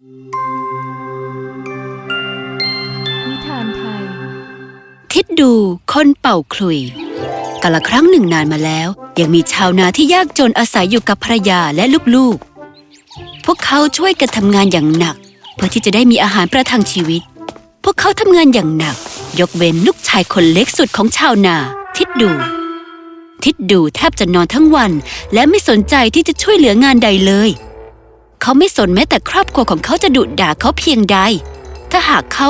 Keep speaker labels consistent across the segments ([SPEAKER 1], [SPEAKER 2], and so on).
[SPEAKER 1] นิทานไทย
[SPEAKER 2] คิดดูคนเป่าขลุยกาละครั้งหนึ่งนานมาแล้ว ยังมีชาวนาที่ยากจนอาศัยอยู่กับภรรยาและลูกๆ พวกเขาช่วยกันทำงานอย่างหนัก เพื่อที่จะได้มีอาหารประทังชีวิต พวกเขาทำงานอย่างหนัก ยกเว้นลูกชายคนเล็กสุดของชาวนา ทิดดู ทิดดูแทบจะนอนทั้งวัน และไม่สนใจที่จะช่วยเหลืองานใดเลย เขาไม่สนแม้แต่ครอบครัวของเขาจะดุด่าเขาเพียงใด ถ้าหากเขา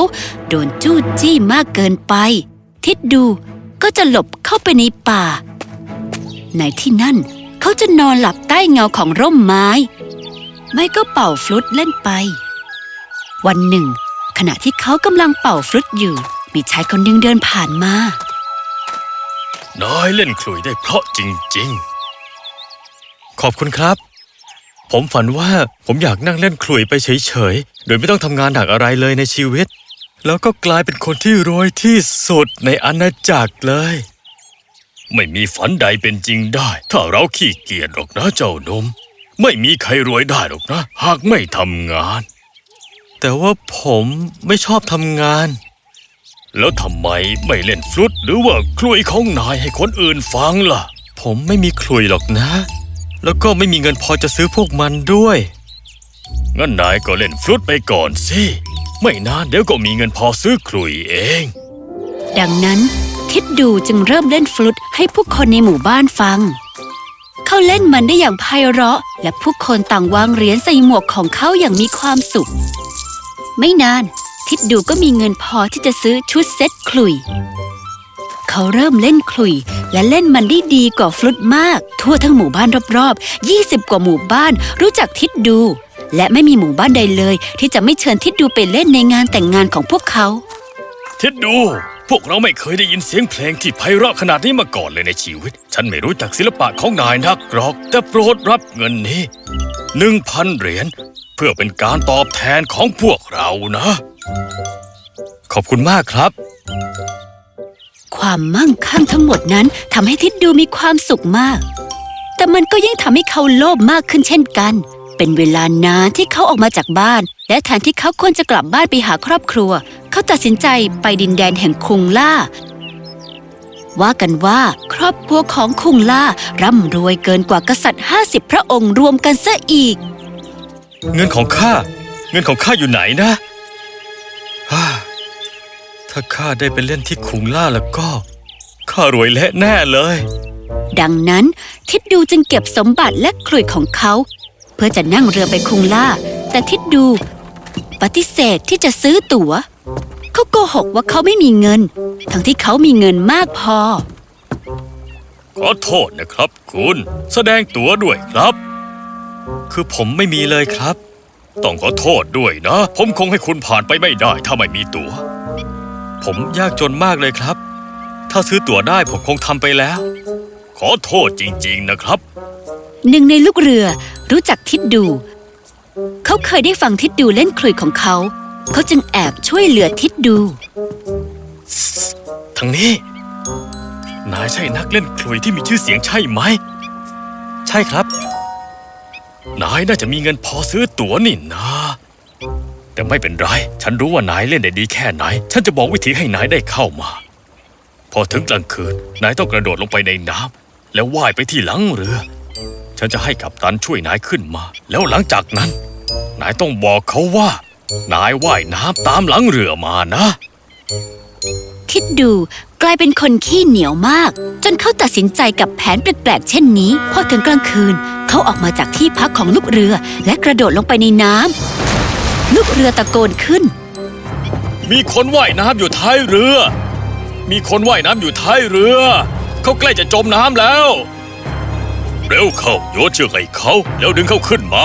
[SPEAKER 2] โดนจู้จี้มากเกินไป ทิดดูก็จะหลบเข้าไปในป่า ในที่นั่นเขาจะนอนหลับใต้เงาของร่มไม้ ไม่ก็เป่าฟลุตเล่นไป วันหนึ่ง ขณะที่เขากำลังเป่าฟลุตอยู่ มีชายคนหนึ่งเดินผ่านมา
[SPEAKER 3] นายเล่นขลุยได้เพราะจริง ๆ ขอบคุณครับ ผมฝันว่าผมอยากนั่งเล่นขลุ่ยไปเฉยๆ โดยไม่ต้องทำงานหนักอะไรเลยในชีวิต แล้วก็กลายเป็นคนที่รวยที่สุดในอาณาจักรเลย ไม่มีฝันใดเป็นจริงได้ ถ้าเราขี้เกียจหรอกนะเจ้านม ไม่มีใครรวยได้หรอกนะ หากไม่ทำงาน แต่ว่าผมไม่ชอบทำงาน แล้วทำไมไม่เล่นฟลุตหรือว่าคลุยของนายให้คนอื่นฟังล่ะ ผมไม่มีคลุยหรอกนะ แล้วก็ไม่มีเงินพอจะซื้อพวกมันด้วย งั้นนายก็เล่นฟลุตไปก่อนสิ ไม่นานเดี๋ยวก็มีเงินพอซื้อคลุยเอง
[SPEAKER 2] ดังนั้นทิดดูจึงเริ่มเล่นฟลุตให้ผู้คนในหมู่บ้านฟัง เขาเล่นมันได้อย่างไพเราะ และผู้คนต่างวางเหรียญใส่หมวกของเขาอย่างมีความสุข ไม่นาน ทิดดูก็มีเงินพอที่จะซื้อชุดเซ็ตขลุย เขาเริ่มเล่นขลุย และเล่นมันได้ดีกว่าฟลุตมาก ทั่วทั้งหมู่บ้านรอบๆ 20 กว่าหมู่บ้านรู้จักทิดดู และไม่มีหมู่บ้านใดเลย ที่จะไม่เชิญทิดดูไปเล่นในงานแต่งงานของพวกเขา
[SPEAKER 3] ทิดดู พวกเราไม่เคยได้ยินเสียงเพลงที่ไพเราะขนาดนี้มาก่อนเลยในชีวิต ฉันไม่รู้จักศิลปะของนายนักหรอก แต่โปรดรับเงินนี้หนึ่งพันเหรียญเพื่อเป็นการตอบแทนของพวกเรานะ ขอบคุณมากครับ
[SPEAKER 2] ความมั่งคั่งทั้งหมดนั้นทำให้ทิดดูมีความสุขมาก แต่มันก็ยิ่งทำให้เขาโลภมากขึ้นเช่นกัน เป็นเวลานานที่เขาออกมาจากบ้าน และแทนที่เขาควรจะกลับบ้านไปหาครอบครัว เขาตัดสินใจไปดินแดนแห่งคุงล่า ว่ากันว่าครอบครัวของคุงล่าร่ำรวยเกินกว่ากษัตริย์ห้าสิบพระองค์รวมกันซะอีก
[SPEAKER 3] เงินของข้า เงินของข้าอยู่ไหนนะ ถ้าข้าได้ไปเล่นที่ขุงล่าแล้วก็ข้ารวยเละแน่เลย
[SPEAKER 2] ดังนั้นทิดดูจึงเก็บสมบัติและขลุ่ยของเขา เพื่อจะนั่งเรือไปคุงล่า แต่ทิดดู ปฏิเสธที่จะซื้อตั๋ว เขาโกหกว่าเขาไม่มีเงิน ทั้งที่เขามีเงินมากพอ
[SPEAKER 3] ขอโทษนะครับคุณ แสดงตัวด้วยครับ คือผมไม่มีเลยครับ ต้องขอโทษด้วยนะ ผมคงให้คุณผ่านไปไม่ได้ถ้าไม่มีตัว๋ว ผมยากจนมากเลยครับ ถ้าซื้อตั๋วได้ผมคงทำไปแล้ว ขอโทษจริงๆนะครับ
[SPEAKER 2] หนึ่งในลูกเรือรู้จักทิดดู เขาเคยได้ฟังทิดดูเล่นขลุ่ยของเขา เขาจึงแอบช่วยเหลือทิดดู
[SPEAKER 3] ทางนี้ นายใช่นักเล่นขลุ่ยที่มีชื่อเสียงใช่ไหม ใช่ครับ นายน่าจะมีเงินพอซื้อตั๋วนี่นะ แต่ไม่เป็นไร ฉันรู้ว่านายเล่นได้ดีแค่ไหน ฉันจะบอกวิธีให้นายได้เข้ามา พอถึงกลางคืน นายต้องกระโดดลงไปในน้ำแล้วว่ายไปที่หลังเรือ ฉันจะให้กัปตันช่วยนายขึ้นมา แล้วหลังจากนั้น นายต้องบอกเขาว่า นายว่ายน้ำตามหลังเรือมานะ
[SPEAKER 2] ทิดดูกลายเป็นคนขี้เหนียวมาก จนเขาตัดสินใจกับแผนแปลกๆ เช่นนี้ พอถึงกลางคืน เขาออกมาจากที่พักของลูกเรือ และกระโดดลงไปในน้ำ ลูกเรือตะโกนขึ้น
[SPEAKER 3] มีคนว่ายน้ำอยู่ท้ายเรือ มีคนว่ายน้ำอยู่ท้ายเรือ เขาใกล้จะจมน้ำแล้ว เร็วเข้าโยนเชือกให้เขาแล้วดึงเขาขึ้นมา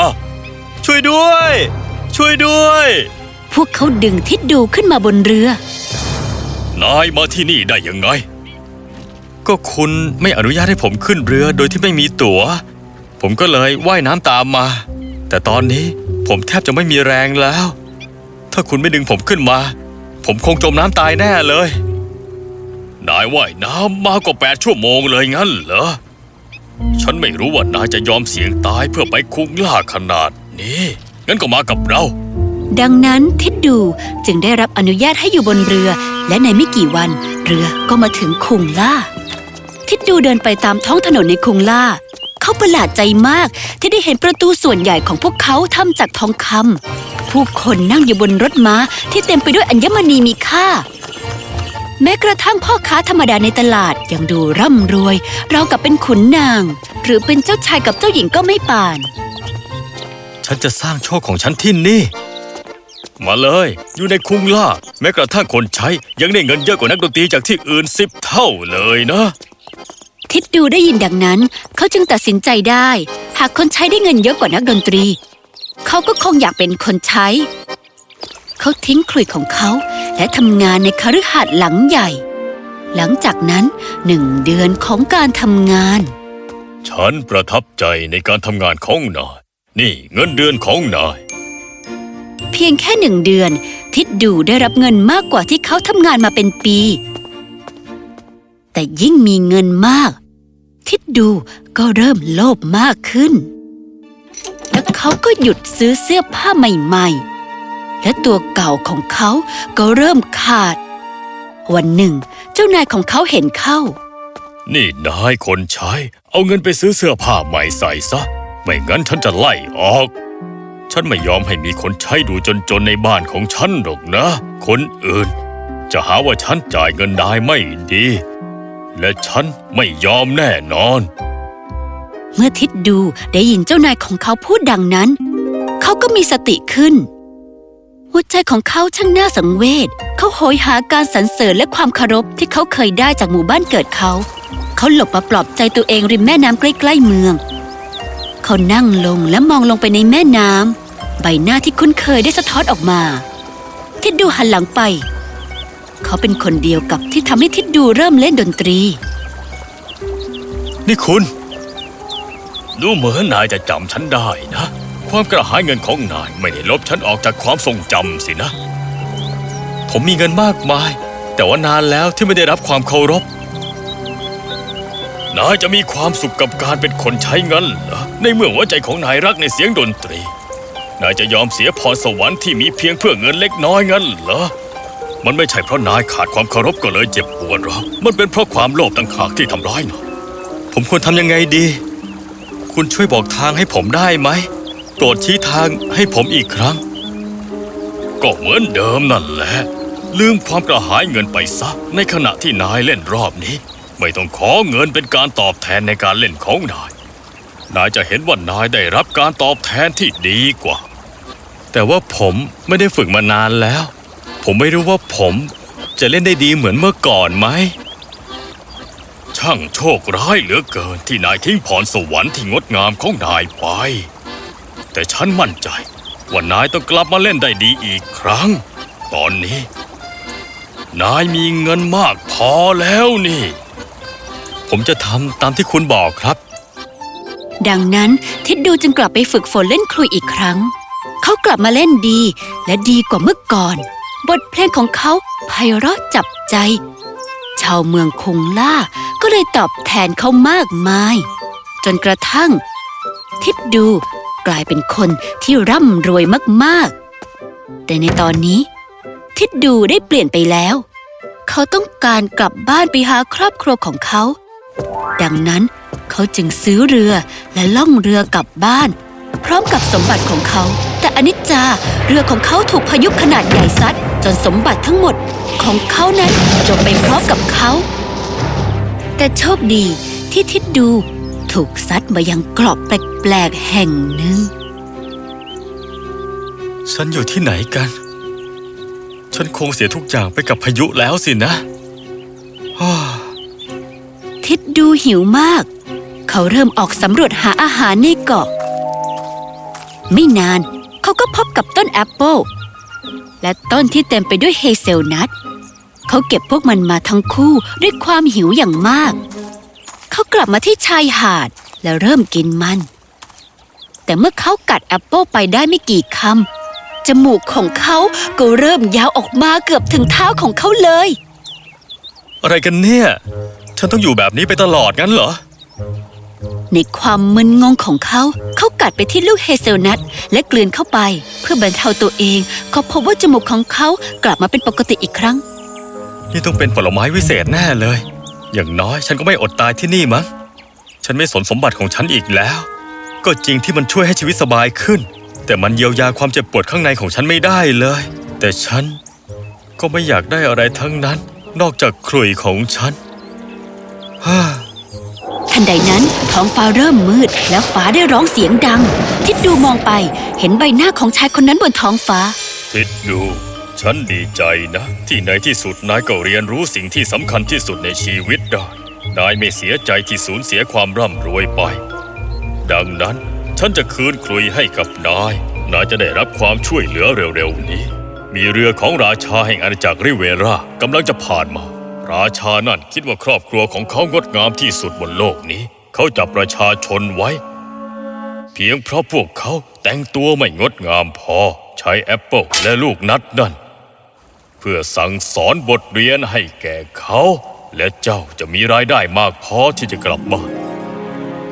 [SPEAKER 3] ช่วยด้วย ช่วยด้วย
[SPEAKER 2] พวกเขาดึงทิดดูขึ้นมาบนเรือ
[SPEAKER 3] นายมาที่นี่ได้ยังไง ก็คุณไม่อนุญาตให้ผมขึ้นเรือโดยที่ไม่มีตั๋ว ผมก็เลยว่ายน้ำตามมา แต่ตอนนี้ ผมแทบจะไม่มีแรงแล้ว ถ้าคุณไม่ดึงผมขึ้นมา ผมคงจมน้ำตายแน่เลย นายว่ายน้ำมากกว่าแปดชั่วโมงเลยงั้นเหรอ ฉันไม่รู้ว่านายจะยอมเสี่ยงตายเพื่อไปคุ้งล่าขนาดนี้ งั้นก็มากับเรา
[SPEAKER 2] ดังนั้นทิดดูจึงได้รับอนุญาตให้อยู่บนเรือ และในไม่กี่วัน เรือก็มาถึงคุงล่า ทิดดูเดินไปตามท้องถนนในคุงล่า เขาประหลาดใจมาก ที่ได้เห็นประตูส่วนใหญ่ของพวกเขาทำจากทองคำผู้คนนั่งอยู่บนรถม้าที่เต็มไปด้วยอัญมณีมีค่า แม้กระทั่งพ่อค้าธรรมดาในตลาดยังดูร่ำรวย เรากับเป็นขุนนาง หรือเป็นเจ้าชายกับเจ้าหญิงก็ไม่ป่าน
[SPEAKER 3] ฉันจะสร้างโชคของฉันที่นี่ มาเลย อยู่ในคุงล่า แม้กระทั่งคนใช้ยังได้เงินเยอะกว่านักดนตรีจากที่อื่นสิบเท่าเลยนะ
[SPEAKER 2] ทิดดูได้ยินดังนั้น เขาจึงตัดสินใจได้ หากคนใช้ได้เงินเยอะกว่านักดนตรี เขาก็คงอยากเป็นคนใช้ เขาทิ้งขลุ่ยของเขาและทำงานในคฤหาสน์หลังใหญ่ หลังจากนั้นหนึ่งเดือนของการทำงาน
[SPEAKER 3] ฉันประทับใจในการทำงานของนาย นี่เงินเดือนของนาย
[SPEAKER 2] เพียงแค่หนึ่งเดือน ทิดดูได้รับเงินมากกว่าที่เขาทำงานมาเป็นปี แต่ยิ่งมีเงินมาก ทิดดูก็เริ่มโลภมากขึ้น และเขาก็หยุดซื้อเสื้อผ้าใหม่ๆ และตัวเก่าของเขาก็เริ่มขาด วันหนึ่ง เจ้านายของเขาเห็นเข้า
[SPEAKER 3] นี่นายคนใช้ เอาเงินไปซื้อเสื้อผ้าใหม่ใส่ซะ ไม่งั้นฉันจะไล่ออก ฉันไม่ยอมให้มีคนใช้ดูจนๆในบ้านของฉันหรอกนะ คนอื่น จะหาว่าฉันจ่ายเงินนายไม่ดี และฉันไม่ยอมแน่นอน
[SPEAKER 2] เมื่อทิดดูได้ยินเจ้านายของเขาพูดดังนั้น เขาก็มีสติขึ้น หัวใจของเขาช่างน่าสังเวชเขาโหยหาการสรรเสริญและความเคารพที่เขาเคยได้จากหมู่บ้านเกิดเขา เขาหลบมาปลอบใจตัวเองริมแม่น้ำใกล้ๆเมือง เขานั่งลงและมองลงไปในแม่น้ำใบหน้าที่คุ้นเคยได้สะท้อนออกมา ทิดดูหันหลังไป เขาเป็นคนเดียวกับที่ทำให้ทิดดูเริ่มเล่นดนตรี
[SPEAKER 3] นี่คุณ ดูเหมือนนายจะจำฉันได้นะ ความกระหายเงินของนายไม่ได้ลบฉันออกจากความทรงจำสินะ ผมมีเงินมากมาย แต่ว่านานแล้วที่ไม่ได้รับความเคารพนายจะมีความสุขกับการเป็นคนใช้เงินเหรอในเมื่อหัวใจของนายรักในเสียงดนตรี นายจะยอมเสียพรสวรรค์ที่มีเพียงเพื่อเงินเล็กน้อยงั้นเหรอ มันไม่ใช่เพราะนายขาดความเคารพก็เลยเจ็บปวดหรอกมันเป็นเพราะความโลภต่างหากที่ทำร้ายนายผมควรทำยังไงดี คุณช่วยบอกทางให้ผมได้ไหมโปรดชี้ทางให้ผมอีกครั้ง ก็เหมือนเดิมนั่นแหละ ลืมความกระหายเงินไปซะ ในขณะที่นายเล่นรอบนี้ ไม่ต้องขอเงินเป็นการตอบแทนในการเล่นของนาย นายจะเห็นว่านายได้รับการตอบแทนที่ดีกว่า แต่ว่าผมไม่ได้ฝึกมานานแล้ว ผมไม่รู้ว่าผมจะเล่นได้ดีเหมือนเมื่อก่อนไหม ช่างโชคร้ายเหลือเกินที่นายทิ้งพรสวรรค์ที่งดงามของนายไป แต่ฉันมั่นใจว่านายต้องกลับมาเล่นได้ดีอีกครั้ง ตอนนี้ นายมีเงินมากพอแล้วนี่ ผมจะทำตามที่คุณบอกครับ
[SPEAKER 2] ดังนั้นทิดดูจึงกลับไปฝึกฝนเล่นคลุยอีกครั้ง เขากลับมาเล่นดีและดีกว่าเมื่อก่อน บทเพลงของเขาไพเราะจับใจ ชาวเมืองคงล่าก็เลยตอบแทนเขามากมาย จนกระทั่ง ทิดดูกลายเป็นคนที่ร่ำรวยมากๆ แต่ในตอนนี้ ทิดดูได้เปลี่ยนไปแล้ว เขาต้องการกลับบ้านไปหาครอบครัวของเขา ดังนั้นเขาจึงซื้อเรือและล่องเรือกลับบ้าน พร้อมกับสมบัติของเขา แต่อนิจจาเรือของเขาถูกพายุขนาดใหญ่ซัด จนสมบัติทั้งหมดของเขานั้นจมไปพร้อมกับเขา แต่โชคดีที่ทิดดูถูกซัดมายังกรอบแปลกๆแห่งหนึ่ง
[SPEAKER 3] ฉันอยู่ที่ไหนกัน ฉันคงเสียทุกอย่างไปกับพายุแล้วสินะฮ่า
[SPEAKER 2] ทิดดูหิวมาก เขาเริ่มออกสำรวจหาอาหารในเกาะ ไม่นานเขาก็พบกับต้นแอปเปิล และต้นที่เต็มไปด้วยเฮเซลนัทเขาเก็บพวกมันมาทั้งคู่ด้วยความหิวอย่างมาก เขากลับมาที่ชายหาดและเริ่มกินมัน แต่เมื่อเขากัดแอปเปิลไปได้ไม่กี่คำจมูกของเขาก็เริ่มยาวออกมาเกือบถึงเท้าของเขาเลย
[SPEAKER 3] อะไรกันเนี่ย ฉันต้องอยู่แบบนี้ไปตลอดงั้นเหรอ
[SPEAKER 2] ในความมึนงงของเขา เขากัดไปที่ลูกเฮเซลนัทและกลืนเข้าไป เพื่อบรรเทาตัวเองเขาพบว่าจมูกของเขากลับมาเป็นปกติอีกครั้ง
[SPEAKER 3] นี่ต้องเป็นผลไม้วิเศษแน่เลย อย่างน้อยฉันก็ไม่อดตายที่นี่มั้งฉันไม่สนสมบัติของฉันอีกแล้ว ก็จริงที่มันช่วยให้ชีวิตสบายขึ้น แต่มันเยียวยาความเจ็บปวดข้างในของฉันไม่ได้เลย แต่ฉันก็ไม่อยากได้อะไรทั้งนั้น นอกจากขลุ่ยของฉันฮ่า
[SPEAKER 2] ทันใดนั้นท้องฟ้าเริ่มมืด แล้วฟ้าได้ร้องเสียงดัง ทิดดูมองไปเห็นใบหน้าของชายคนนั้นบนท้องฟ้า
[SPEAKER 3] ทิดดู ฉันดีใจนะ ที่ในที่สุดนายก็เรียนรู้สิ่งที่สำคัญที่สุดในชีวิตได้นายไม่เสียใจที่สูญเสียความร่ำรวยไป ดังนั้นฉันจะคืนคลุยให้กับนาย นายจะได้รับความช่วยเหลือเร็วๆนี้ มีเรือของราชาแห่งอาณาจักรริเวรากำลังจะผ่านมา ราชานั่นคิดว่าครอบครัวของเขางดงามที่สุดบนโลกนี้ เขาจับประชาชนไว้ เพียงเพราะพวกเขาแต่งตัวไม่งดงามพอ ใช้แอปเปิลและลูกนัดนั่น เพื่อสั่งสอนบทเรียนให้แก่เขา และเจ้าจะมีรายได้มากพอที่จะกลับบ้าน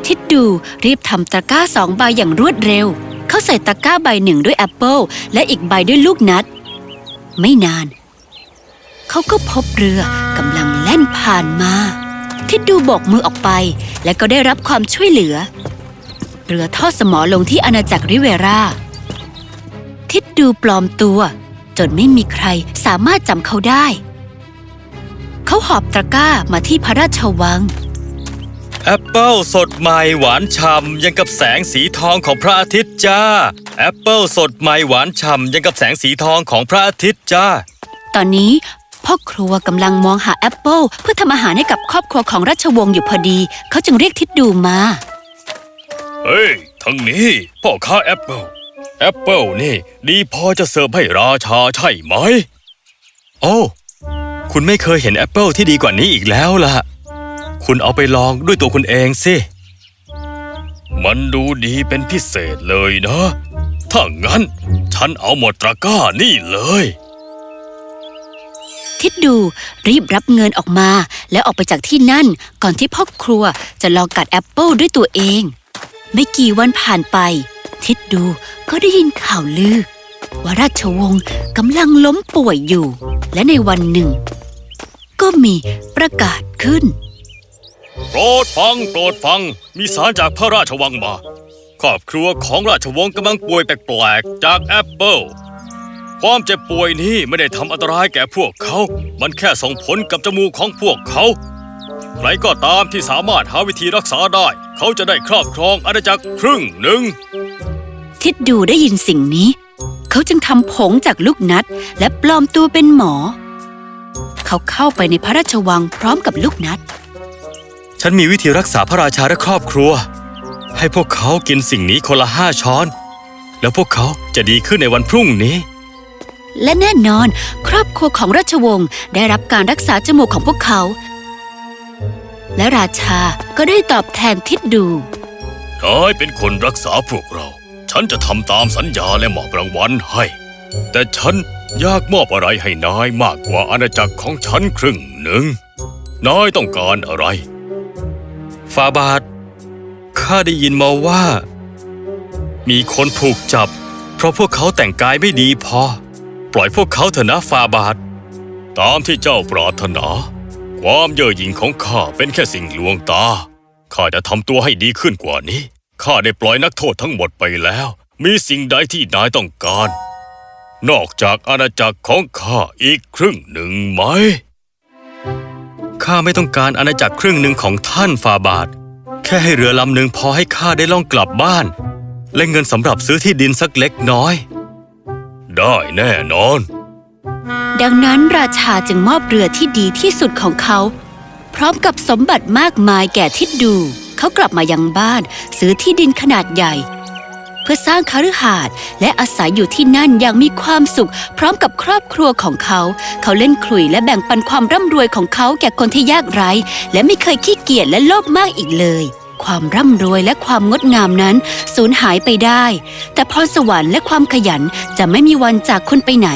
[SPEAKER 2] ทิดดูรีบทำตะกร้าสองใบอย่างรวดเร็ว เขาใส่ตะกร้าใบหนึ่งด้วยแอปเปิลและอีกใบด้วยลูกนัด ไม่นาน เขาก็พบเรือกำลังแล่นผ่านมา ทิดดูโบกมือออกไป และก็ได้รับความช่วยเหลือ เรือทอดสมอลงที่อาณาจักรริเวรา ทิดดูปลอมตัว จนไม่มีใครสามารถจำเขาได้ เขาหอบตะกร้ามาที่พระราชวัง
[SPEAKER 3] แอปเปิลสดใหม่หวานฉ่ำยังกับแสงสีทองของพระอาทิตย์จ้า แอปเปิลสดใหม่หวานฉ่ำยังกับแสงสีทองของพระอาทิตย์จ้า
[SPEAKER 2] ตอนนี้ พ่อครัวกำลังมองหาแอปเปิลเพื่อทำอาหารให้กับครอบครัวของราชวงศ์อยู่พอดี เขาจึงเรียกทิดดูมา
[SPEAKER 3] เฮ้ยทางนี้พ่อค้าแอปเปิลแอปเปิลนี่ ดีพอจะเสิร์ฟให้ราชาใช่ไหม โอ้คุณไม่เคยเห็นแอปเปิลที่ดีกว่านี้อีกแล้วล่ะ คุณเอาไปลองด้วยตัวคุณเองสิ มันดูดีเป็นพิเศษเลยนะ ถ้างั้น ฉันเอาหมดตะกร้านี่เลย
[SPEAKER 2] ทิดดูรีบรับเงินออกมา แล้วออกไปจากที่นั่นก่อนที่พ่อครัวจะลองกัดแอปเปิลด้วยตัวเอง ไม่กี่วันผ่านไป ทิดดูก็ได้ยินข่าวลือ ว่าราชวงศ์กำลังล้มป่วยอยู่ และในวันหนึ่ง ก็มีประกาศขึ้น
[SPEAKER 3] โปรดฟังโปรดฟังมีสารจากพระราชวังมา ครอบครัวของราชวงศ์กำลังป่วยแปลกๆจากแอปเปิล ความเจ็บป่วยนี้ไม่ได้ทำอันตรายแก่พวกเขา มันแค่ส่งผลกับจมูกของพวกเขา ใครก็ตามที่สามารถหาวิธีรักษาได้ เขาจะได้ครอบครองอาณาจักรครึ่งหนึ่ง
[SPEAKER 2] ทิดดูได้ยินสิ่งนี้ เขาจึงทำผงจากลูกนัด และปลอมตัวเป็นหมอ เขาเข้าไปในพระราชวังพร้อมกับลูกนัด
[SPEAKER 3] ฉันมีวิธีรักษาพระราชาและครอบครัว ให้พวกเขากินสิ่งนี้คนละห้าช้อน แล้วพวกเขาจะดีขึ้นในวันพรุ่งนี้
[SPEAKER 2] และแน่นอน ครอบครัวของราชวงศ์ได้รับการรักษาจมูกของพวกเขา และราชาก็ได้ตอบแทนทิดดู
[SPEAKER 3] นายเป็นคนรักษาพวกเรา ฉันจะทำตามสัญญาและมอบรางวัลให้ แต่ฉันอยากมอบอะไรให้นายมากกว่าอาณาจักรของฉันครึ่งหนึ่งนายต้องการอะไรฟาบาทข้าได้ยินมาว่า มีคนถูกจับ เพราะพวกเขาแต่งกายไม่ดีพอ ปล่อยพวกเขาเถอะนะฟาบาท ตามที่เจ้าปรารถนา ความเย่อหยิ่งของข้าเป็นแค่สิ่งลวงตา ข้าจะทำตัวให้ดีขึ้นกว่านี้ ข้าได้ปล่อยนักโทษทั้งหมดไปแล้ว มีสิ่งใดที่นายต้องการ นอกจากอาณาจักรของข้าอีกครึ่งหนึ่งไหม ข้าไม่ต้องการอาณาจักรครึ่งหนึ่งของท่านฟาบาท แค่ให้เรือลำหนึ่งพอให้ข้าได้ล่องกลับบ้าน และเงินสำหรับซื้อที่ดินสักเล็กน้อย ได้แน่นอน
[SPEAKER 2] ดังนั้นราชาจึงมอบเรือที่ดีที่สุดของเขา พร้อมกับสมบัติมากมายแก่ทิดดู เขากลับมายังบ้านซื้อที่ดินขนาดใหญ่ เพื่อสร้างคฤหาสน์และอาศัยอยู่ที่นั่นอย่างมีความสุข พร้อมกับครอบครัวของเขา เขาเล่นขลุ่ยและแบ่งปันความร่ำรวยของเขาแก่คนที่ยากไร้ และไม่เคยขี้เกียจและโลภมากอีกเลย ความร่ำรวยและความงดงามนั้นสูญหายไปได้ แต่พรสวรรค์และความขยันจะไม่มีวันจากคนไปไหน